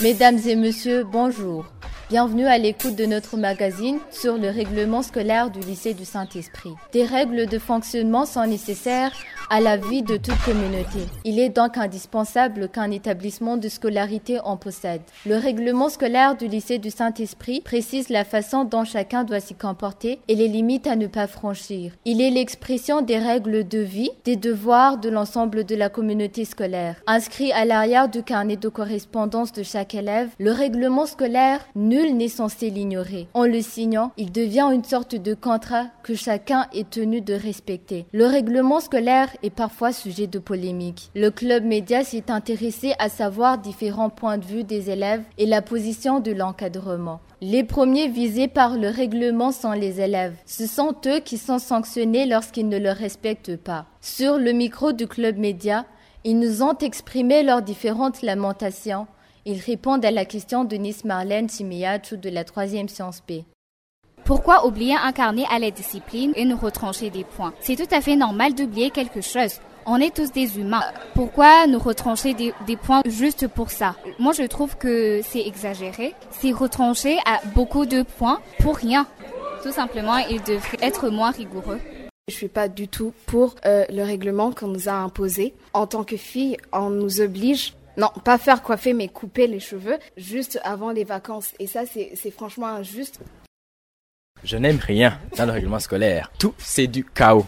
Mesdames et messieurs, bonjour. Bienvenue à l'écoute de notre magazine sur le règlement scolaire du lycée du Saint-Esprit. Des règles de fonctionnement sont nécessaires à la vie de toute communauté. Il est donc indispensable qu'un établissement de scolarité en possède. Le règlement scolaire du lycée du Saint-Esprit précise la façon dont chacun doit s'y comporter et les limites à ne pas franchir. Il est l'expression des règles de vie, des devoirs de l'ensemble de la communauté scolaire. Inscrit à l'arrière du carnet de correspondance de chaque élève, le règlement scolaire nul n'est censé l'ignorer. En le signant, il devient une sorte de contrat que chacun est tenu de respecter. Le règlement scolaire est parfois sujet de polémique. Le club média s'est intéressé à savoir différents points de vue des élèves et la position de l'encadrement. Les premiers visés par le règlement sont les élèves. Ce sont eux qui sont sanctionnés lorsqu'ils ne le respectent pas. Sur le micro du club média, ils nous ont exprimé leurs différentes lamentations ils répondent à la question de Nice Marlène Chimiachou de la troisième science P. Pourquoi oublier un carnet à la discipline et nous retrancher des points? C'est tout à fait normal d'oublier quelque chose. On est tous des humains. Pourquoi nous retrancher des, points juste pour ça? Moi, je trouve que c'est exagéré. C'est retrancher à beaucoup de points pour rien. Tout simplement, il devrait être moins rigoureux. Je suis pas du tout pour euh, le règlement qu'on nous a imposé. En tant que fille, on nous oblige non, pas faire coiffer, mais couper les cheveux juste avant les vacances. Et ça, c'est franchement injuste. Je n'aime rien dans le règlement scolaire. Tout, c'est du chaos.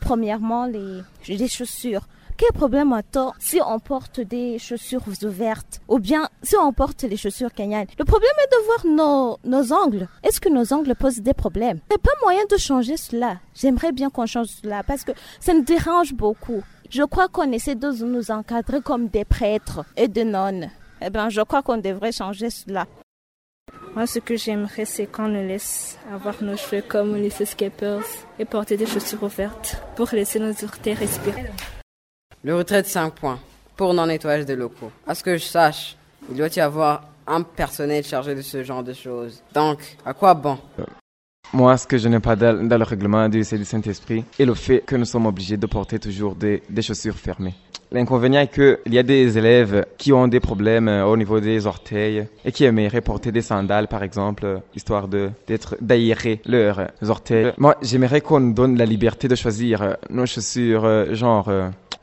Premièrement, les, les chaussures. Quel problème a-t-on si on porte des chaussures ouvertes? Ou bien si on porte les chaussures kenyanes Le problème est de voir nos, nos ongles. Est-ce que nos ongles posent des problèmes? Il n'y a pas moyen de changer cela. J'aimerais bien qu'on change cela parce que ça nous dérange beaucoup. Je crois qu'on essaie de nous encadrer comme des prêtres et des nonnes. Eh bien, je crois qu'on devrait changer cela. Moi, ce que j'aimerais, c'est qu'on nous laisse avoir nos cheveux comme les escapers et porter des chaussures ouvertes pour laisser nos orteils respirer. Le retrait de 5 points pour non-nettoyage des locaux. À ce que je sache, il doit y avoir un personnel chargé de ce genre de choses. Donc, à quoi bon? Moi, ce que je n'aime pas dans, le règlement du Saint-Esprit est le fait que nous sommes obligés de porter toujours des, chaussures fermées. L'inconvénient est qu'il y a des élèves qui ont des problèmes euh, au niveau des orteils et qui aimeraient porter des sandales, par exemple, histoire de d'être d'aérer leurs orteils. Moi, j'aimerais qu'on nous donne la liberté de choisir euh, nos chaussures, euh, genre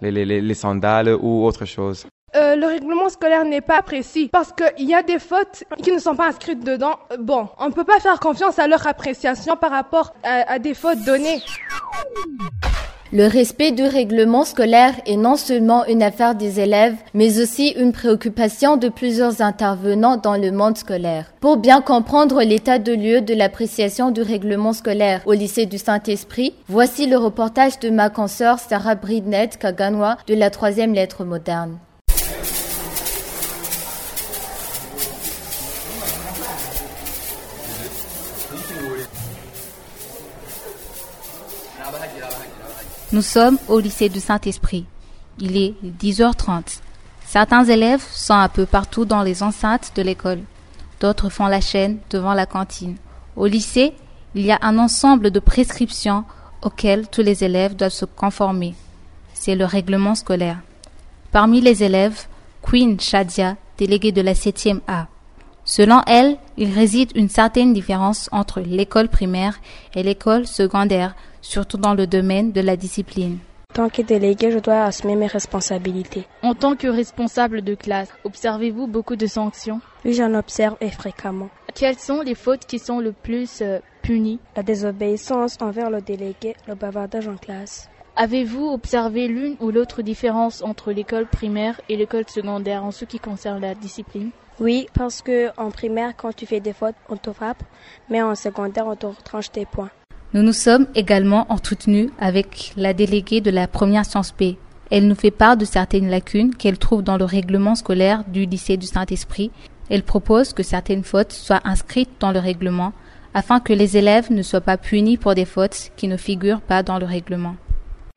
les, les, les sandales ou autre chose. Euh, le règlement scolaire n'est pas précis parce qu'il y a des fautes qui ne sont pas inscrites dedans. Bon, on ne peut pas faire confiance à leur appréciation par rapport à, des fautes données. Le respect du règlement scolaire est non seulement une affaire des élèves, mais aussi une préoccupation de plusieurs intervenants dans le monde scolaire. Pour bien comprendre l'état de lieu de l'appréciation du règlement scolaire au lycée du Saint-Esprit, voici le reportage de ma consoeur Sarah Bridnet Kaganwa de la troisième lettre moderne. Nous sommes au lycée du Saint-Esprit. Il est 10h30. Certains élèves sont un peu partout dans les enceintes de l'école. D'autres font la chaîne devant la cantine. Au lycée, il y a un ensemble de prescriptions auxquelles tous les élèves doivent se conformer. C'est le règlement scolaire. Parmi les élèves, Queen Shadia, déléguée de la 7e A. Selon elle, il réside une certaine différence entre l'école primaire et l'école secondaire surtout dans le domaine de la discipline. En tant que délégué, je dois assumer mes responsabilités. En tant que responsable de classe, observez-vous beaucoup de sanctions? Oui, j'en observe et fréquemment. Quelles sont les fautes qui sont le plus euh, punies? La désobéissance envers le délégué, le bavardage en classe. Avez-vous observé l'une ou l'autre différence entre l'école primaire et l'école secondaire en ce qui concerne la discipline? Oui, parce que en primaire, quand tu fais des fautes, on te frappe, mais en secondaire, on te retranche tes points. Nous nous sommes également entretenus avec la déléguée de la première science P. Elle nous fait part de certaines lacunes qu'elle trouve dans le règlement scolaire du lycée du Saint-Esprit. Elle propose que certaines fautes soient inscrites dans le règlement afin que les élèves ne soient pas punis pour des fautes qui ne figurent pas dans le règlement.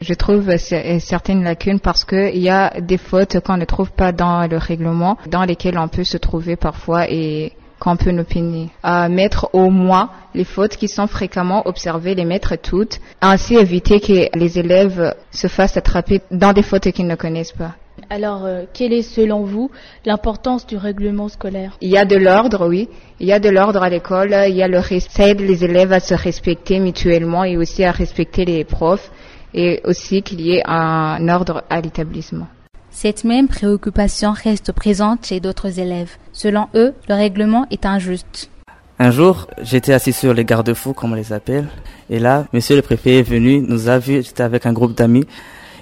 Je trouve certaines lacunes parce qu'il y a des fautes qu'on ne trouve pas dans le règlement, dans lesquelles on peut se trouver parfois et qu'on peut nous punir. À mettre au moins les fautes qui sont fréquemment observées, les mettre toutes, ainsi éviter que les élèves se fassent attraper dans des fautes qu'ils ne connaissent pas. Alors, euh, quelle est selon vous l'importance du règlement scolaire? Il y a de l'ordre, oui. Il y a de l'ordre à l'école. Il y a le respect des élèves à se respecter mutuellement et aussi à respecter les profs et aussi qu'il y ait un ordre à l'établissement. Cette même préoccupation reste présente chez d'autres élèves. Selon eux, le règlement est injuste. Un jour, j'étais assis sur les garde-fous, comme on les appelle, et là, monsieur le préfet est venu, nous a vu, j'étais avec un groupe d'amis,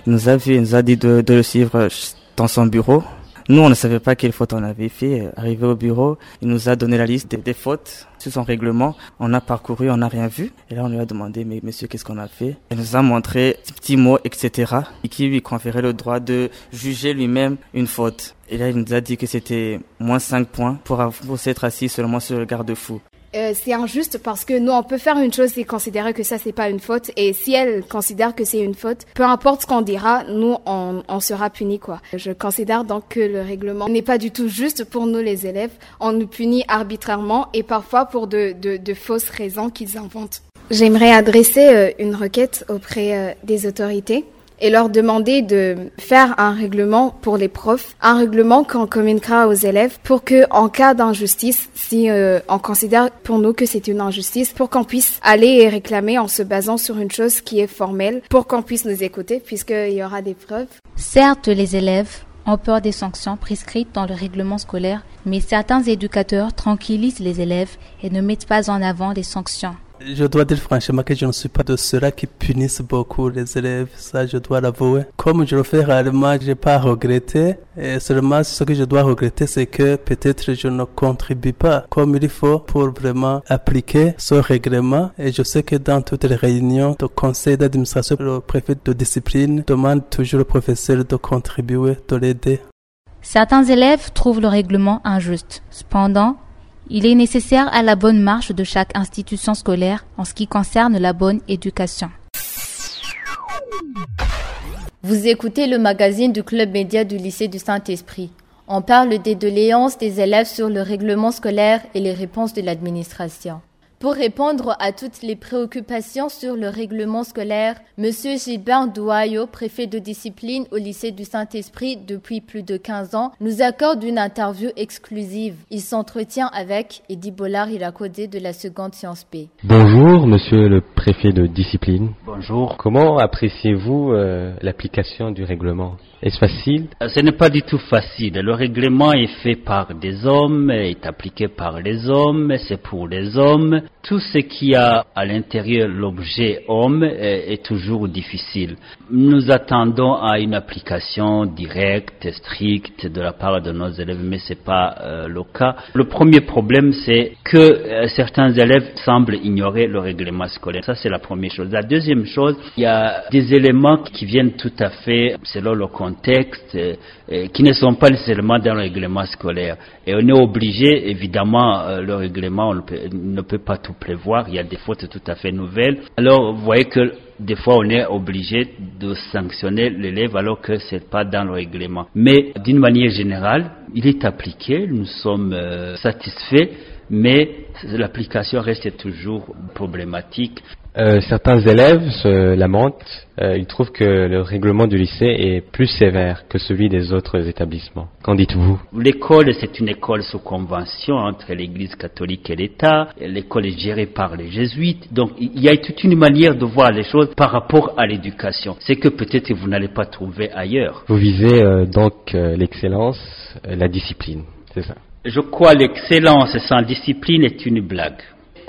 il nous a vu, il nous a dit de, de le suivre dans son bureau. Nous, on ne savait pas quelle faute on avait fait. Arrivé au bureau, il nous a donné la liste des, fautes sur son règlement. On a parcouru, on n'a rien vu. Et là, on lui a demandé, mais monsieur, qu'est-ce qu'on a fait? Il nous a montré petits mots, etc. Et qui lui conférait le droit de juger lui-même une faute. Et là, il nous a dit que c'était moins 5 points pour s'être assis seulement sur le garde-fou. Euh, c'est injuste parce que nous, on peut faire une chose et considérer que ça, c'est pas une faute. Et si elle considère que c'est une faute, peu importe ce qu'on dira, nous, on, on sera punis, quoi. Je considère donc que le règlement n'est pas du tout juste pour nous, les élèves. On nous punit arbitrairement et parfois pour de, de, de fausses raisons qu'ils inventent. J'aimerais adresser euh, une requête auprès euh, des autorités et leur demander de faire un règlement pour les profs, un règlement qu'on communiquera aux élèves pour que, en cas d'injustice, si euh, on considère pour nous que c'est une injustice, pour qu'on puisse aller et réclamer en se basant sur une chose qui est formelle, pour qu'on puisse nous écouter, puisqu'il y aura des preuves. Certes, les élèves ont peur des sanctions prescrites dans le règlement scolaire, mais certains éducateurs tranquillisent les élèves et ne mettent pas en avant les sanctions. Je dois dire franchement que je ne suis pas de ceux-là qui punissent beaucoup les élèves, ça je dois l'avouer. Comme je le fais réellement, je n'ai pas regretté. Et seulement ce que je dois regretter, c'est que peut-être je ne contribue pas comme il faut pour vraiment appliquer ce règlement. Et je sais que dans toutes les réunions de conseil d'administration, le préfet de discipline demande toujours au professeur de contribuer, de l'aider. Certains élèves trouvent le règlement injuste. Cependant, il est nécessaire à la bonne marche de chaque institution scolaire en ce qui concerne la bonne éducation. Vous écoutez le magazine du Club Média du lycée du Saint-Esprit. On parle des doléances des élèves sur le règlement scolaire et les réponses de l'administration. Pour répondre à toutes les préoccupations sur le règlement scolaire, Monsieur Gilbert Douayo, préfet de discipline au lycée du Saint-Esprit depuis plus de 15 ans, nous accorde une interview exclusive. Il s'entretient avec Eddie Bollard Irakodé de la seconde science P. Bonjour, monsieur le préfet de discipline. Bonjour. Comment appréciez-vous euh, l'application du règlement? Est-ce facile? Euh, Ce n'est pas du tout facile. Le règlement est fait par des hommes, est appliqué par les hommes, c'est pour les hommes tout ce qui a à l'intérieur l'objet homme est, toujours difficile. Nous attendons à une application directe, stricte de la part de nos élèves, mais c'est pas euh, le cas. Le premier problème, c'est que euh, certains élèves semblent ignorer le règlement scolaire. Ça, c'est la première chose. La deuxième chose, il y a des éléments qui viennent tout à fait selon le contexte, euh, qui ne sont pas nécessairement dans le règlement scolaire. Et on est obligé, évidemment, le règlement ne peut pas tout prévoir, il y a des fautes tout à fait nouvelles. Alors, vous voyez que des fois, on est obligé de sanctionner l'élève alors que c'est pas dans le règlement. Mais d'une manière générale, il est appliqué, nous sommes euh, satisfaits, mais l'application reste toujours problématique. Euh, certains élèves se lamentent, euh, ils trouvent que le règlement du lycée est plus sévère que celui des autres établissements. Qu'en dites-vous? L'école, c'est une école sous convention entre l'Église catholique et l'État. L'école est gérée par les jésuites. Donc il y a toute une manière de voir les choses par rapport à l'éducation. C'est que peut-être vous n'allez pas trouver ailleurs. Vous visez euh, donc l'excellence, la discipline, c'est ça? Je crois l'excellence sans discipline est une blague.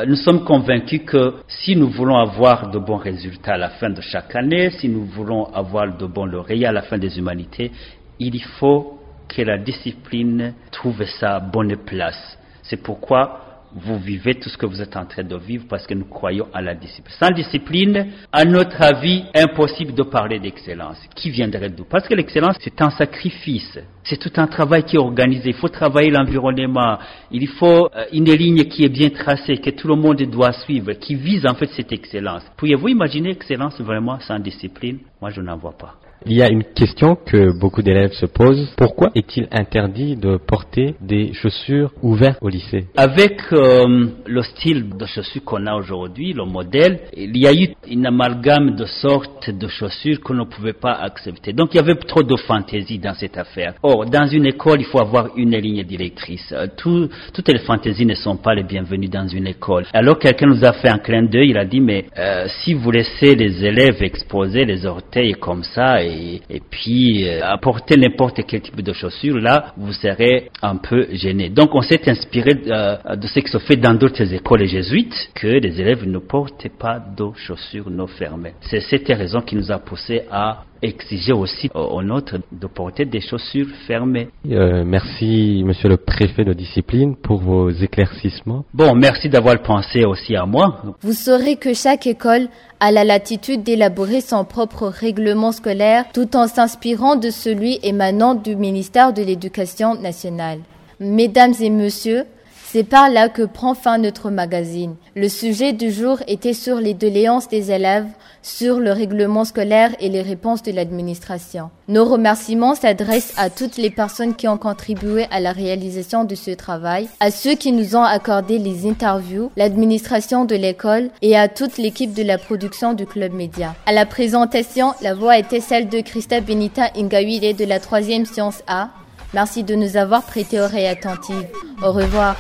Nous sommes convaincus que si nous voulons avoir de bons résultats à la fin de chaque année, si nous voulons avoir de bons lauréats à la fin des humanités, il faut que la discipline trouve sa bonne place. C'est pourquoi vous vivez tout ce que vous êtes en train de vivre parce que nous croyons à la discipline. Sans discipline, à notre avis, impossible de parler d'excellence. Qui viendrait d'où? Parce que l'excellence, c'est un sacrifice. C'est tout un travail qui est organisé. Il faut travailler l'environnement. Il faut euh, une ligne qui est bien tracée, que tout le monde doit suivre, qui vise en fait cette excellence. Pourriez-vous imaginer l'excellence vraiment sans discipline? Moi, je n'en vois pas. Il y a une question que beaucoup d'élèves se posent. Pourquoi est-il interdit de porter des chaussures ouvertes au lycée? Avec euh, le style de chaussures qu'on a aujourd'hui, le modèle, il y a eu une amalgame de sortes de chaussures qu'on ne pouvait pas accepter. Donc il y avait trop de fantaisie dans cette affaire. Or, dans une école, il faut avoir une ligne directrice. Euh, tout, toutes les fantaisies ne sont pas les bienvenues dans une école. Alors quelqu'un nous a fait un clin d'œil, il a dit, mais euh, si vous laissez les élèves exposer les orteils comme ça et, puis euh, apporter n'importe quel type de chaussures, là, vous serez un peu gêné. Donc on s'est inspiré euh, de ce qui se fait dans d'autres écoles jésuites, que les élèves ne portent pas de chaussures non fermées. C'est cette raison qui nous a poussé à exiger aussi aux nôtres de porter des chaussures fermées. Euh, merci, monsieur le préfet de discipline, pour vos éclaircissements. Bon, merci d'avoir pensé aussi à moi. Vous saurez que chaque école a la latitude d'élaborer son propre règlement scolaire tout en s'inspirant de celui émanant du ministère de l'Éducation nationale. Mesdames et messieurs, c'est par là que prend fin notre magazine. Le sujet du jour était sur les doléances des élèves, sur le règlement scolaire et les réponses de l'administration. Nos remerciements s'adressent à toutes les personnes qui ont contribué à la réalisation de ce travail, à ceux qui nous ont accordé les interviews, l'administration de l'école et à toute l'équipe de la production du Club Média. À la présentation, la voix était celle de Christa Benita Ingawile de la 3e Science A. Merci de nous avoir prêté oreille attentive. Au revoir.